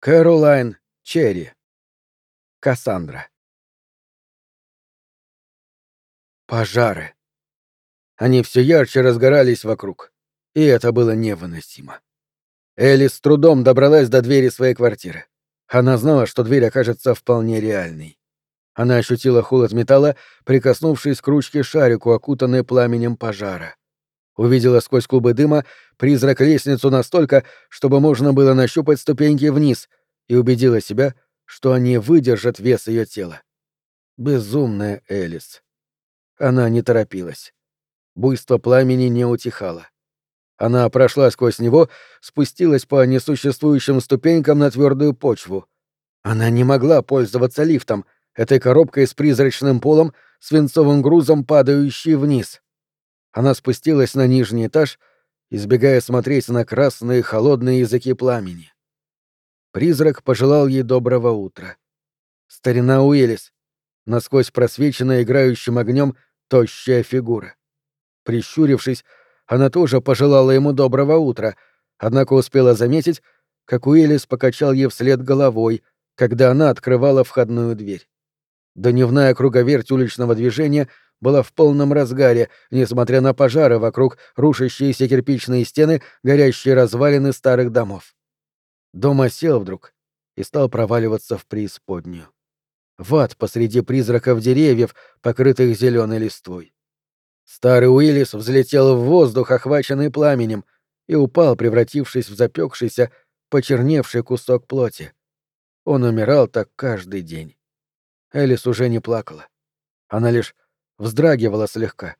Кэролайн Черри. Кассандра. Пожары. Они все ярче разгорались вокруг, и это было невыносимо. Элли с трудом добралась до двери своей квартиры. Она знала, что дверь окажется вполне реальной. Она ощутила холод металла, прикоснувшись к ручке шарику, окутанной пламенем пожара. Увидела сквозь клубы дыма призрак лестницу настолько, чтобы можно было нащупать ступеньки вниз, и убедила себя, что они выдержат вес ее тела. Безумная Элис. Она не торопилась. Буйство пламени не утихало. Она прошла сквозь него, спустилась по несуществующим ступенькам на твердую почву. Она не могла пользоваться лифтом, этой коробкой с призрачным полом, свинцовым грузом, падающей вниз. Она спустилась на нижний этаж, избегая смотреть на красные холодные языки пламени. Призрак пожелал ей доброго утра. Старина Уиллис, насквозь просвеченная играющим огнем тощая фигура. Прищурившись, она тоже пожелала ему доброго утра, однако успела заметить, как Уиллис покачал ей вслед головой, когда она открывала входную дверь. Дневная круговерть уличного движения была в полном разгаре, несмотря на пожары вокруг, рушащиеся кирпичные стены, горящие развалины старых домов. Дом осел вдруг и стал проваливаться в преисподнюю. В ад посреди призраков деревьев, покрытых зеленой листвой. Старый Уиллис взлетел в воздух, охваченный пламенем, и упал, превратившись в запекшийся, почерневший кусок плоти. Он умирал так каждый день. Элис уже не плакала. Она лишь вздрагивала слегка.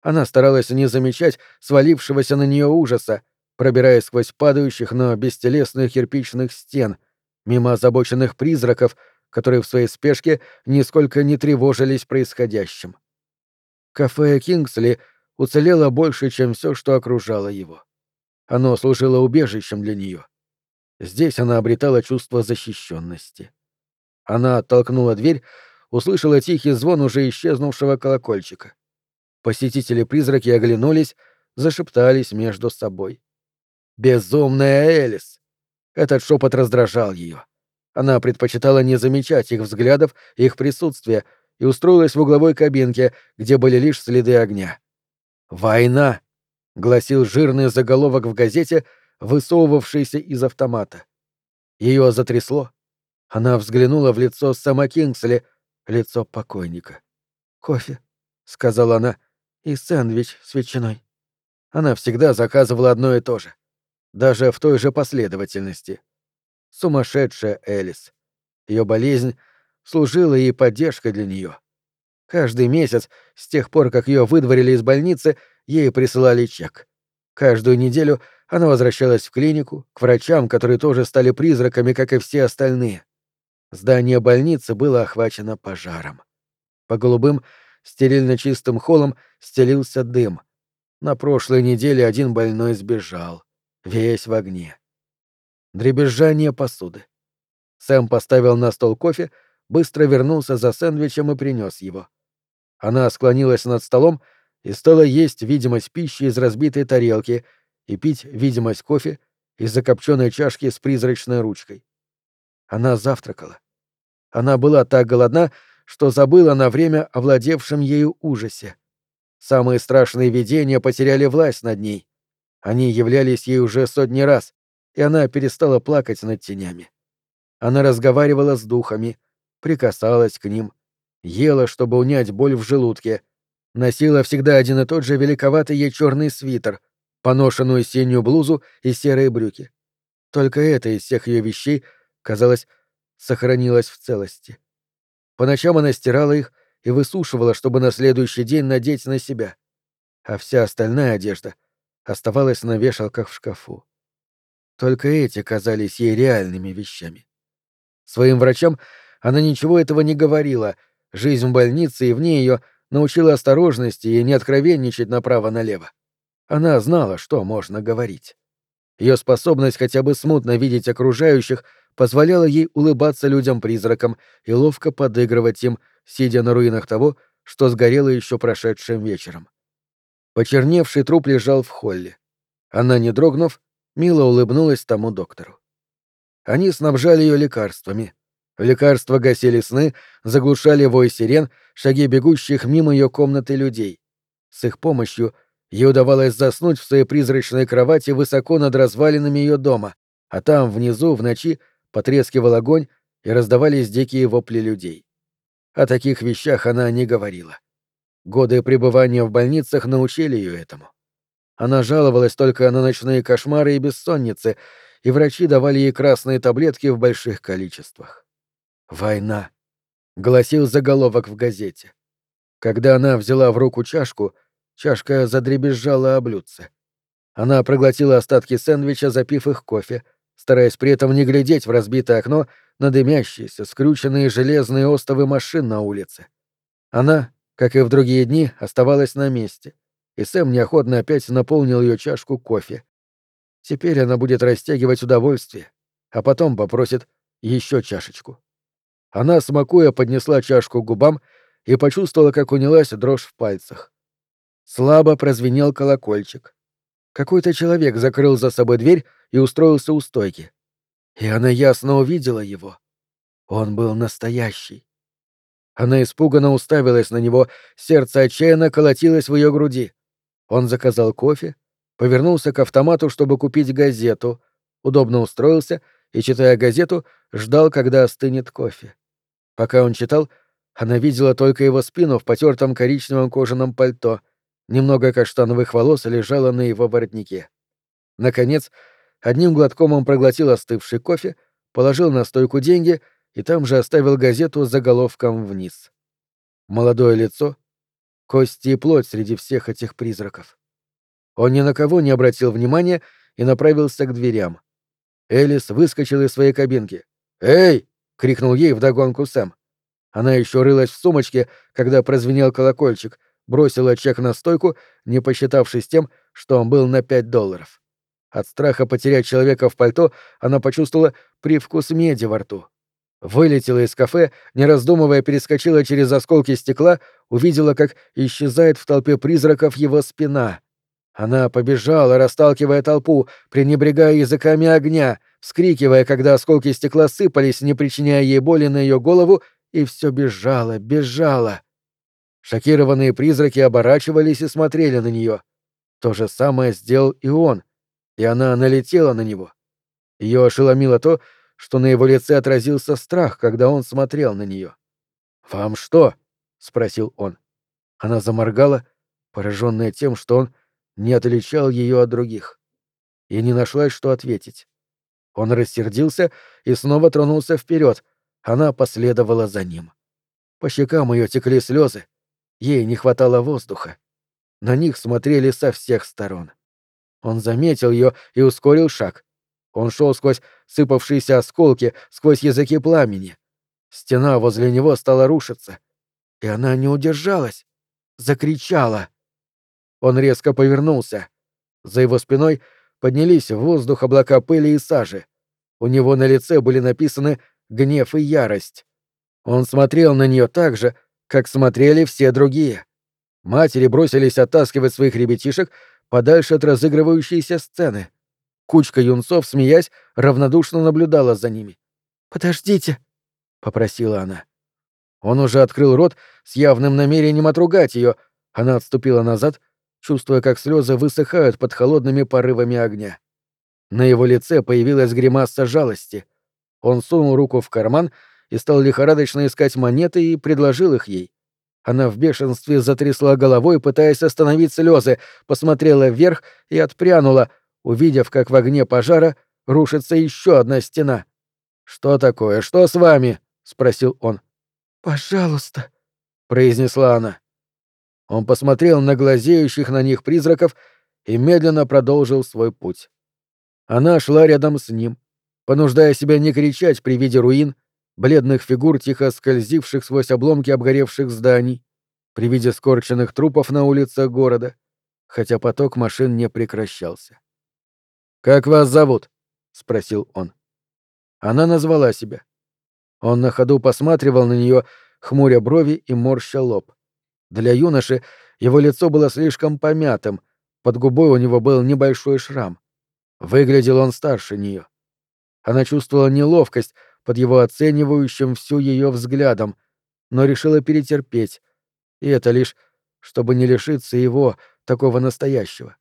Она старалась не замечать свалившегося на нее ужаса, пробираясь сквозь падающих, но бестелесных кирпичных стен, мимо озабоченных призраков, которые в своей спешке нисколько не тревожились происходящим. Кафе Кингсли уцелело больше, чем все, что окружало его. Оно служило убежищем для нее. Здесь она обретала чувство защищенности. Она оттолкнула дверь, услышала тихий звон уже исчезнувшего колокольчика. Посетители-призраки оглянулись, зашептались между собой. «Безумная Элис!» Этот шепот раздражал ее. Она предпочитала не замечать их взглядов, их присутствия, и устроилась в угловой кабинке, где были лишь следы огня. «Война!» — гласил жирный заголовок в газете, высовывавшийся из автомата. Ее затрясло. Она взглянула в лицо Сэма Кингсли, лицо покойника. «Кофе», — сказала она, — «и сэндвич с ветчиной». Она всегда заказывала одно и то же. Даже в той же последовательности. Сумасшедшая Элис. Ее болезнь служила ей поддержкой для нее. Каждый месяц, с тех пор, как ее выдворили из больницы, ей присылали чек. Каждую неделю она возвращалась в клинику, к врачам, которые тоже стали призраками, как и все остальные. Здание больницы было охвачено пожаром. По голубым, стерильно чистым холлам стелился дым. На прошлой неделе один больной сбежал, весь в огне. Дребезжание посуды. Сэм поставил на стол кофе, быстро вернулся за сэндвичем и принес его. Она склонилась над столом и стала есть видимость пищи из разбитой тарелки и пить видимость кофе из закопченной чашки с призрачной ручкой. Она завтракала. Она была так голодна, что забыла на время овладевшем ею ужасе. Самые страшные видения потеряли власть над ней. Они являлись ей уже сотни раз, и она перестала плакать над тенями. Она разговаривала с духами, прикасалась к ним, ела, чтобы унять боль в желудке, носила всегда один и тот же великоватый ей черный свитер, поношенную синюю блузу и серые брюки. Только это из всех ее вещей, казалось, сохранилось в целости. По ночам она стирала их и высушивала, чтобы на следующий день надеть на себя. А вся остальная одежда оставалась на вешалках в шкафу. Только эти казались ей реальными вещами. Своим врачам она ничего этого не говорила, жизнь в больнице и вне ее научила осторожности и не откровенничать направо-налево. Она знала, что можно говорить. Ее способность хотя бы смутно видеть окружающих позволяла ей улыбаться людям-призракам и ловко подыгрывать им, сидя на руинах того, что сгорело еще прошедшим вечером. Почерневший труп лежал в холле. Она, не дрогнув, мило улыбнулась тому доктору. Они снабжали ее лекарствами. Лекарства гасили сны, заглушали вой сирен, шаги бегущих мимо ее комнаты людей. С их помощью ей удавалось заснуть в своей призрачной кровати высоко над развалинами ее дома, а там, внизу, в ночи, потрескивал огонь и раздавались дикие вопли людей. О таких вещах она не говорила. Годы пребывания в больницах научили ее этому. Она жаловалась только на ночные кошмары и бессонницы, и врачи давали ей красные таблетки в больших количествах. «Война», — гласил заголовок в газете. Когда она взяла в руку чашку, чашка задребезжала о блюдце. Она проглотила остатки сэндвича, запив их кофе, стараясь при этом не глядеть в разбитое окно на дымящиеся, скрученные железные остовы машин на улице. Она, как и в другие дни, оставалась на месте, и Сэм неохотно опять наполнил ее чашку кофе. Теперь она будет растягивать удовольствие, а потом попросит еще чашечку. Она, смакуя, поднесла чашку к губам и почувствовала, как унялась дрожь в пальцах. Слабо прозвенел колокольчик. Какой-то человек закрыл за собой дверь и устроился у стойки. И она ясно увидела его. Он был настоящий. Она испуганно уставилась на него, сердце отчаянно колотилось в ее груди. Он заказал кофе, повернулся к автомату, чтобы купить газету, удобно устроился и, читая газету, ждал, когда остынет кофе. Пока он читал, она видела только его спину в потертом коричневом кожаном пальто, немного каштановых волос лежало на его воротнике. Наконец, одним глотком он проглотил остывший кофе, положил на стойку деньги и там же оставил газету с заголовком вниз. Молодое лицо, кости и плоть среди всех этих призраков. Он ни на кого не обратил внимания и направился к дверям. Элис выскочил из своей кабинки. «Эй!» — крикнул ей вдогонку Сэм. Она еще рылась в сумочке, когда прозвенел колокольчик, бросила чек на стойку, не посчитавшись тем, что он был на пять долларов. От страха потерять человека в пальто она почувствовала привкус меди во рту. Вылетела из кафе, не раздумывая, перескочила через осколки стекла, увидела, как исчезает в толпе призраков его спина. Она побежала, расталкивая толпу, пренебрегая языками огня, вскрикивая, когда осколки стекла сыпались, не причиняя ей боли на ее голову, и все бежала, бежала. Шокированные призраки оборачивались и смотрели на нее. То же самое сделал и он, и она налетела на него. Ее ошеломило то, что на его лице отразился страх, когда он смотрел на нее. «Вам что?» — спросил он. Она заморгала, пораженная тем, что он не отличал ее от других. И не нашлась, что ответить. Он рассердился и снова тронулся вперед. Она последовала за ним. По щекам ее текли слезы. Ей не хватало воздуха. На них смотрели со всех сторон. Он заметил ее и ускорил шаг. Он шел сквозь сыпавшиеся осколки, сквозь языки пламени. Стена возле него стала рушиться. И она не удержалась. Закричала. Он резко повернулся. За его спиной поднялись в воздух облака пыли и сажи. У него на лице были написаны гнев и ярость. Он смотрел на нее так же, как смотрели все другие. Матери бросились оттаскивать своих ребятишек подальше от разыгрывающейся сцены. Кучка юнцов, смеясь, равнодушно наблюдала за ними. «Подождите», — попросила она. Он уже открыл рот с явным намерением отругать ее. Она отступила назад, чувствуя, как слезы высыхают под холодными порывами огня. На его лице появилась гримаса жалости. Он сунул руку в карман и стал лихорадочно искать монеты и предложил их ей. Она в бешенстве затрясла головой, пытаясь остановить слезы, посмотрела вверх и отпрянула — увидев, как в огне пожара рушится еще одна стена. «Что такое? Что с вами?» — спросил он. «Пожалуйста», — произнесла она. Он посмотрел на глазеющих на них призраков и медленно продолжил свой путь. Она шла рядом с ним, понуждая себя не кричать при виде руин, бледных фигур, тихо скользивших сквозь обломки обгоревших зданий, при виде скорченных трупов на улицах города, хотя поток машин не прекращался. «Как вас зовут?» — спросил он. Она назвала себя. Он на ходу посматривал на нее, хмуря брови и морща лоб. Для юноши его лицо было слишком помятым, под губой у него был небольшой шрам. Выглядел он старше нее. Она чувствовала неловкость под его оценивающим всю ее взглядом, но решила перетерпеть, и это лишь, чтобы не лишиться его, такого настоящего.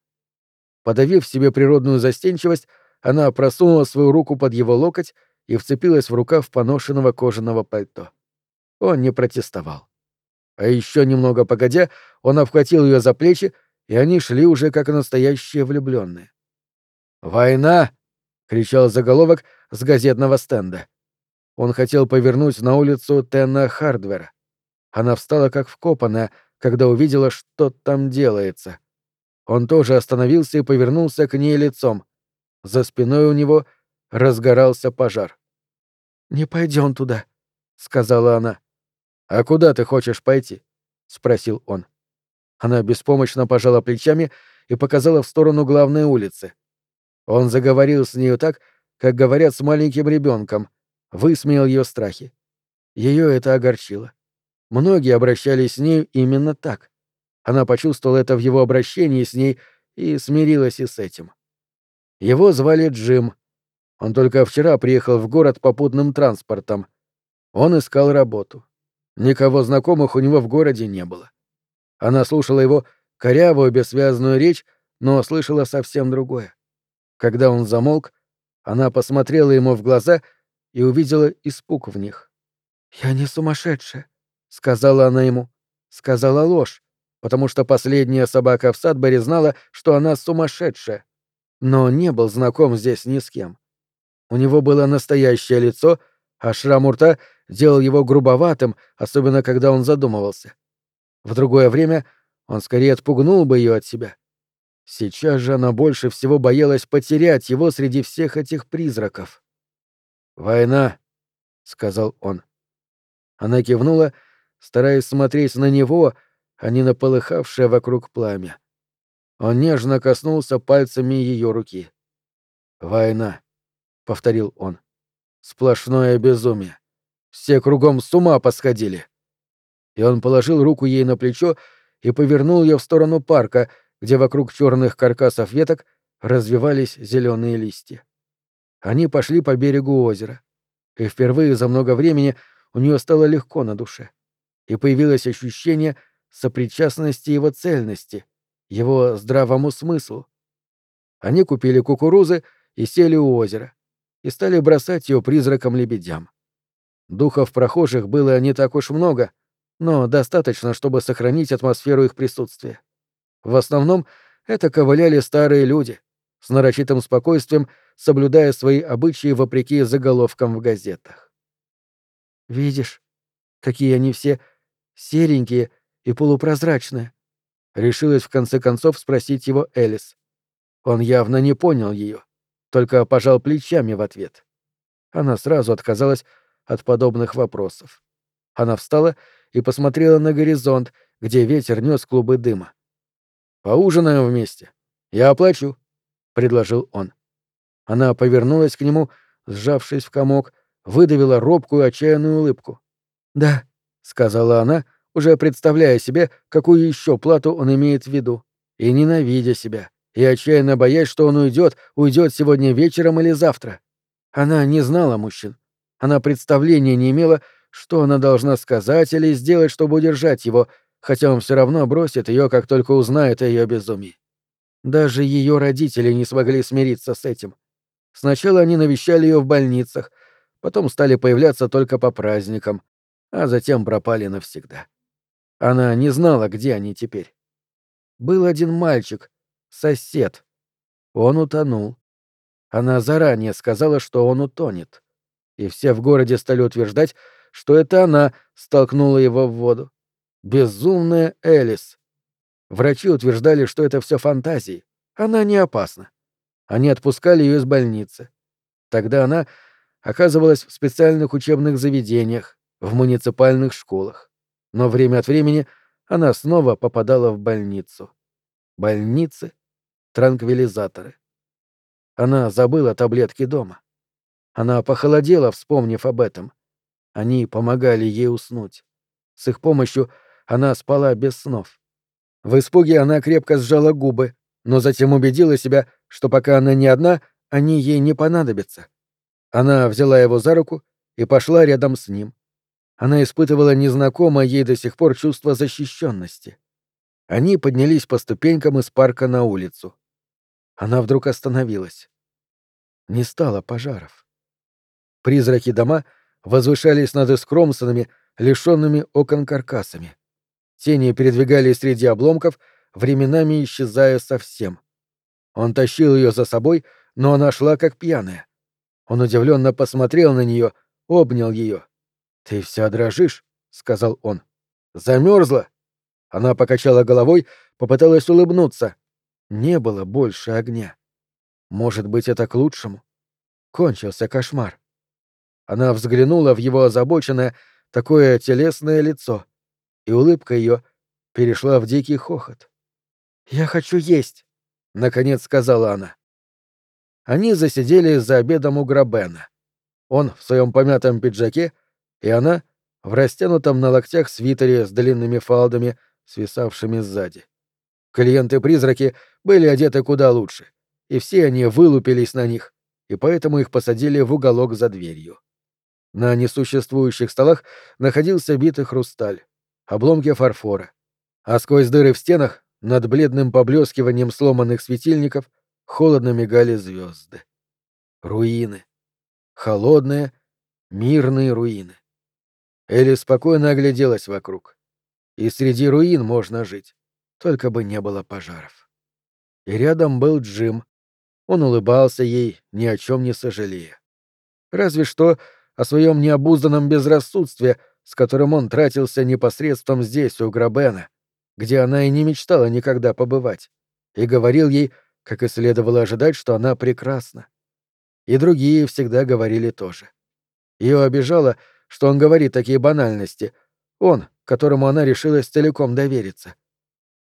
Подавив себе природную застенчивость, она просунула свою руку под его локоть и вцепилась в рукав поношенного кожаного пальто. Он не протестовал. А еще немного погодя, он обхватил ее за плечи, и они шли уже как настоящие влюбленные. «Война!» — кричал заголовок с газетного стенда. Он хотел повернуть на улицу Тенна Хардвера. Она встала как вкопанная, когда увидела, что там делается. Он тоже остановился и повернулся к ней лицом. За спиной у него разгорался пожар. «Не пойдем туда», — сказала она. «А куда ты хочешь пойти?» — спросил он. Она беспомощно пожала плечами и показала в сторону главной улицы. Он заговорил с нею так, как говорят с маленьким ребенком, высмеял ее страхи. Ее это огорчило. Многие обращались с ней именно так. Она почувствовала это в его обращении с ней и смирилась и с этим. Его звали Джим. Он только вчера приехал в город попутным транспортом. Он искал работу. Никого знакомых у него в городе не было. Она слушала его корявую, бессвязную речь, но слышала совсем другое. Когда он замолк, она посмотрела ему в глаза и увидела испуг в них. «Я не сумасшедшая», — сказала она ему. Сказала ложь, потому что последняя собака в Садборе знала, что она сумасшедшая. Но не был знаком здесь ни с кем. У него было настоящее лицо, а шрам у рта делал его грубоватым, особенно когда он задумывался. В другое время он скорее отпугнул бы ее от себя. Сейчас же она больше всего боялась потерять его среди всех этих призраков. «Война», — сказал он. Она кивнула, стараясь смотреть на него, а не на полыхавшее вокруг пламя. Он нежно коснулся пальцами ее руки. «Война», — повторил он. «Сплошное безумие. Все кругом с ума посходили». И он положил руку ей на плечо и повернул ее в сторону парка, где вокруг черных каркасов веток развивались зеленые листья. Они пошли по берегу озера, и впервые за много времени у нее стало легко на душе, и появилось ощущение сопричастности его цельности, его здравому смыслу. Они купили кукурузы и сели у озера, и стали бросать ее призракам-лебедям. Духов прохожих было не так уж много, но достаточно, чтобы сохранить атмосферу их присутствия. В основном это ковыляли старые люди, с нарочитым спокойствием соблюдая свои обычаи вопреки заголовкам в газетах. «Видишь, какие они все серенькие и полупрозрачные», Решилась в конце концов спросить его Элис. Он явно не понял ее, только пожал плечами в ответ. Она сразу отказалась от подобных вопросов. Она встала и посмотрела на горизонт, где ветер нес клубы дыма. «Поужинаем вместе. Я оплачу», — предложил он. Она повернулась к нему, сжавшись в комок, выдавила робкую отчаянную улыбку. «Да», — сказала она, уже представляя себе, какую еще плату он имеет в виду, и ненавидя себя, и отчаянно боясь, что он уйдет, уйдет сегодня вечером или завтра. Она не знала мужчин. Она представления не имела, что она должна сказать или сделать, чтобы удержать его, хотя он все равно бросит ее, как только узнает о ее безумии. Даже ее родители не смогли смириться с этим. Сначала они навещали ее в больницах, потом стали появляться только по праздникам, а затем пропали навсегда. Она не знала, где они теперь. Был один мальчик, сосед. Он утонул. Она заранее сказала, что он утонет. И все в городе стали утверждать, что это она столкнула его в воду. Безумная Элис. Врачи утверждали, что это все фантазии. Она не опасна. Они отпускали ее из больницы. Тогда она оказывалась в специальных учебных заведениях, в муниципальных школах но время от времени она снова попадала в больницу. Больницы, транквилизаторы. Она забыла таблетки дома. Она похолодела, вспомнив об этом. Они помогали ей уснуть. С их помощью она спала без снов. В испуге она крепко сжала губы, но затем убедила себя, что пока она не одна, они ей не понадобятся. Она взяла его за руку и пошла рядом с ним. Она испытывала незнакомое ей до сих пор чувство защищенности. Они поднялись по ступенькам из парка на улицу. Она вдруг остановилась. Не стало пожаров. Призраки дома возвышались над искромсанными, лишенными окон каркасами. Тени передвигались среди обломков, временами исчезая совсем. Он тащил ее за собой, но она шла как пьяная. Он удивленно посмотрел на нее, обнял ее. Ты вся дрожишь, сказал он. Замерзла? Она покачала головой, попыталась улыбнуться. Не было больше огня. Может быть, это к лучшему? Кончился кошмар. Она взглянула в его озабоченное, такое телесное лицо, и улыбка ее перешла в дикий хохот. «Я хочу есть», — наконец сказала она. Они засидели за обедом у Грабена. Он в своем помятом пиджаке, и она в растянутом на локтях свитере с длинными фалдами, свисавшими сзади. Клиенты-призраки были одеты куда лучше, и все они вылупились на них, и поэтому их посадили в уголок за дверью. На несуществующих столах находился битый хрусталь, обломки фарфора, а сквозь дыры в стенах, над бледным поблескиванием сломанных светильников, холодно мигали звезды. Руины. Холодные, мирные руины. Элли спокойно огляделась вокруг. И среди руин можно жить, только бы не было пожаров. И рядом был Джим. Он улыбался ей, ни о чем не сожалея. Разве что о своем необузданном безрассудстве, с которым он тратился непосредством здесь, у Грабена, где она и не мечтала никогда побывать, и говорил ей, как и следовало ожидать, что она прекрасна. И другие всегда говорили тоже. Ее обижало, что он говорит такие банальности, он, которому она решилась целиком довериться.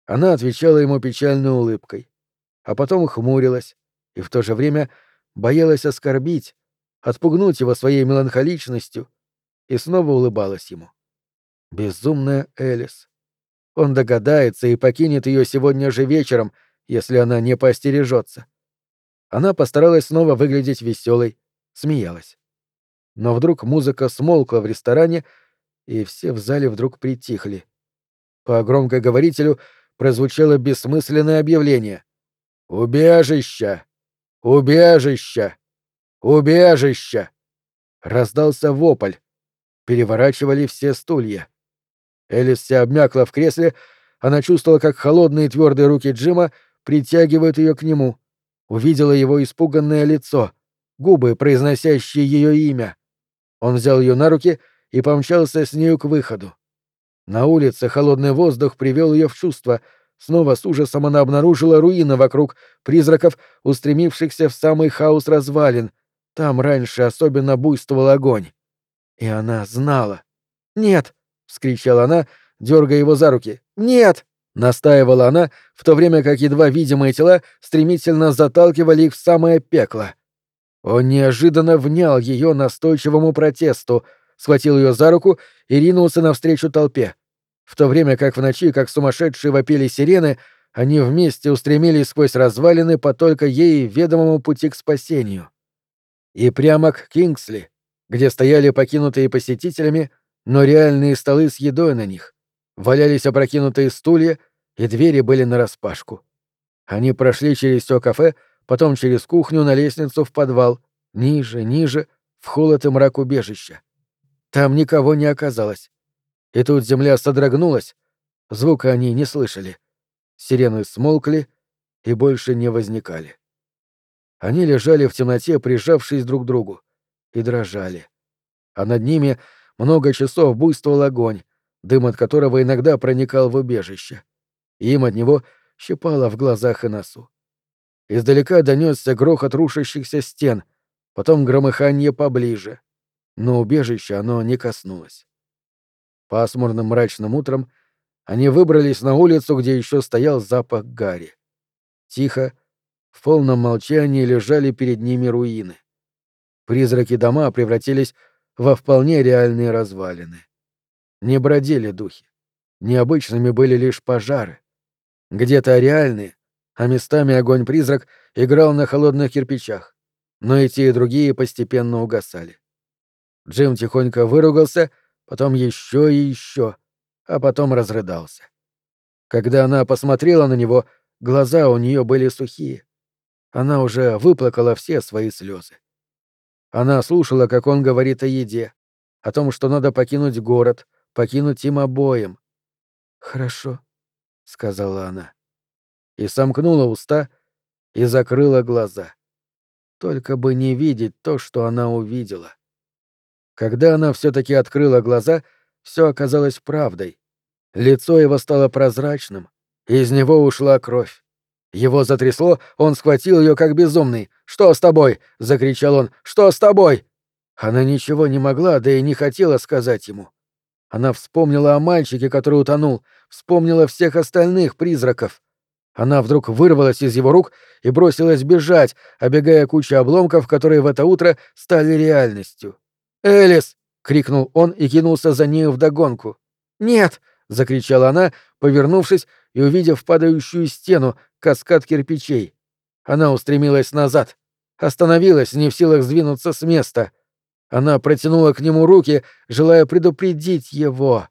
Она отвечала ему печальной улыбкой, а потом хмурилась и в то же время боялась оскорбить, отпугнуть его своей меланхоличностью и снова улыбалась ему. Безумная Элис. Он догадается и покинет ее сегодня же вечером, если она не поостережется. Она постаралась снова выглядеть веселой, смеялась. Но вдруг музыка смолкла в ресторане, и все в зале вдруг притихли. По громкоговорителю прозвучало бессмысленное объявление. «Убежища! Убежища! Убежища!» Раздался вопль. Переворачивали все стулья. Элис вся обмякла в кресле, она чувствовала, как холодные твердые руки Джима притягивают ее к нему. Увидела его испуганное лицо, губы, произносящие ее имя. Он взял ее на руки и помчался с нею к выходу. На улице холодный воздух привел ее в чувство. Снова с ужасом она обнаружила руины вокруг, призраков, устремившихся в самый хаос развалин. Там раньше особенно буйствовал огонь. И она знала. «Нет!» — вскричала она, дергая его за руки. «Нет!» — настаивала она, в то время как едва видимые тела стремительно заталкивали их в самое пекло. Он неожиданно внял ее настойчивому протесту, схватил ее за руку и ринулся навстречу толпе. В то время как в ночи, как сумасшедшие вопили сирены, они вместе устремились сквозь развалины по только ей ведомому пути к спасению. И прямо к Кингсли, где стояли покинутые посетителями, но реальные столы с едой на них, валялись опрокинутые стулья, и двери были нараспашку. Они прошли через все кафе, потом через кухню на лестницу в подвал, ниже, ниже, в холод и мрак убежища. Там никого не оказалось. И тут земля содрогнулась, звука они не слышали. Сирены смолкли и больше не возникали. Они лежали в темноте, прижавшись друг к другу, и дрожали. А над ними много часов буйствовал огонь, дым от которого иногда проникал в убежище. И им от него щипало в глазах и носу. Издалека донесся грохот рушащихся стен, потом громыхание поближе. Но убежище оно не коснулось. Пасмурным мрачным утром они выбрались на улицу, где еще стоял запах гари. Тихо, в полном молчании лежали перед ними руины. Призраки дома превратились во вполне реальные развалины. Не бродили духи. Необычными были лишь пожары. Где-то реальные, а местами огонь-призрак играл на холодных кирпичах. но и те, и другие постепенно угасали. Джим тихонько выругался, потом еще и еще, а потом разрыдался. Когда она посмотрела на него, глаза у нее были сухие. Она уже выплакала все свои слезы. Она слушала, как он говорит о еде, о том, что надо покинуть город, покинуть им обоим. «Хорошо», — сказала она. И сомкнула уста и закрыла глаза. Только бы не видеть то, что она увидела. Когда она все-таки открыла глаза, все оказалось правдой. Лицо его стало прозрачным, из него ушла кровь. Его затрясло, он схватил ее как безумный. «Что с тобой?» — закричал он. «Что с тобой?» Она ничего не могла, да и не хотела сказать ему. Она вспомнила о мальчике, который утонул, вспомнила всех остальных призраков. Она вдруг вырвалась из его рук и бросилась бежать, обегая кучу обломков, которые в это утро стали реальностью. «Элис!» — крикнул он и кинулся за нею вдогонку. «Нет!» — закричала она, повернувшись и увидев падающую стену, каскад кирпичей. Она устремилась назад, остановилась, не в силах сдвинуться с места. Она протянула к нему руки, желая предупредить его.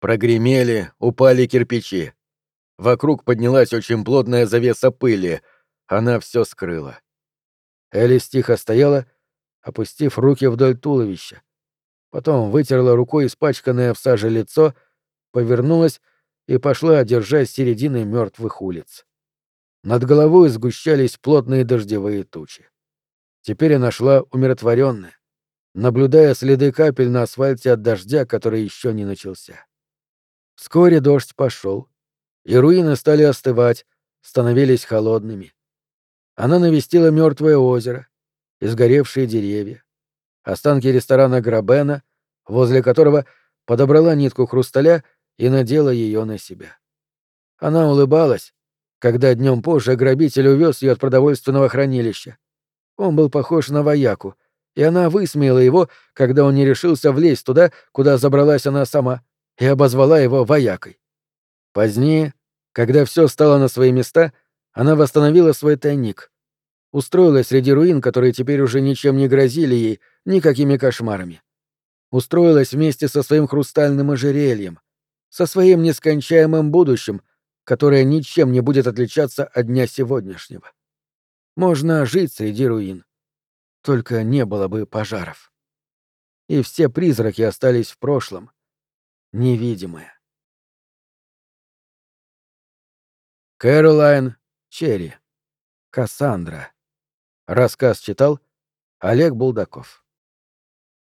Прогремели, упали кирпичи. Вокруг поднялась очень плотная завеса пыли. Она все скрыла. Элис тихо стояла, опустив руки вдоль туловища. Потом вытерла рукой испачканное в саже лицо, повернулась и пошла, держась середины мертвых улиц. Над головой сгущались плотные дождевые тучи. Теперь она шла умиротворенная, наблюдая следы капель на асфальте от дождя, который еще не начался. Вскоре дождь пошел, и руины стали остывать, становились холодными. Она навестила мертвое озеро, изгоревшие деревья, останки ресторана Грабена, возле которого подобрала нитку хрусталя и надела ее на себя. Она улыбалась, когда днем позже грабитель увез ее от продовольственного хранилища. Он был похож на вояку, и она высмеяла его, когда он не решился влезть туда, куда забралась она сама, и обозвала его воякой. Позднее, когда все стало на свои места, она восстановила свой тайник. Устроилась среди руин, которые теперь уже ничем не грозили ей, никакими кошмарами. Устроилась вместе со своим хрустальным ожерельем, со своим нескончаемым будущим, которое ничем не будет отличаться от дня сегодняшнего. Можно жить среди руин. Только не было бы пожаров. И все призраки остались в прошлом, невидимые. Кэролайн Черри. Кассандра. Рассказ читал Олег Булдаков.